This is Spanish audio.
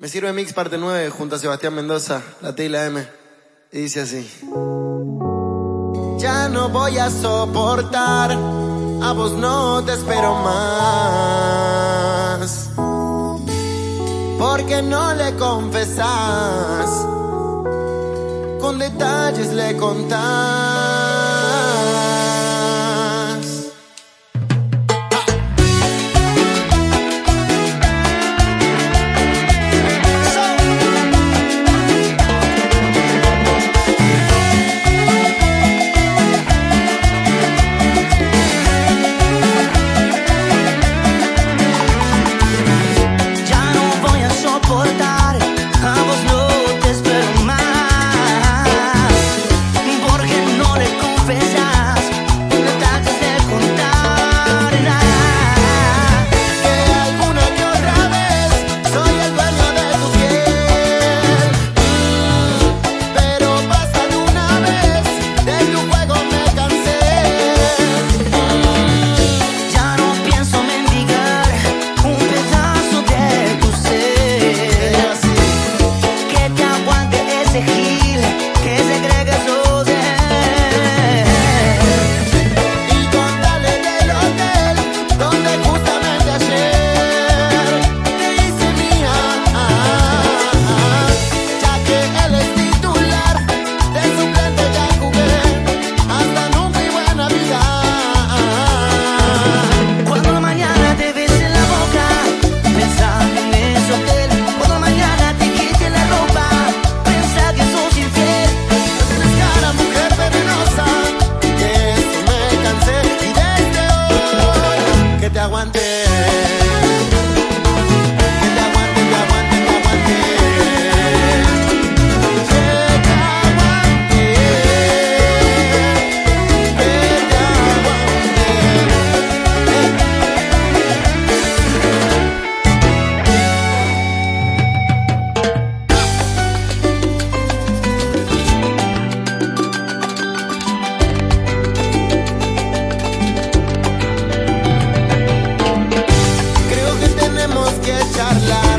Me sirve Mix parte 9 junto a Sebastián Mendoza, la T y la M. Y dice así. Ya no voy a soportar, a vos no te espero más. Porque no le confesás, con detalles le contás que charlar.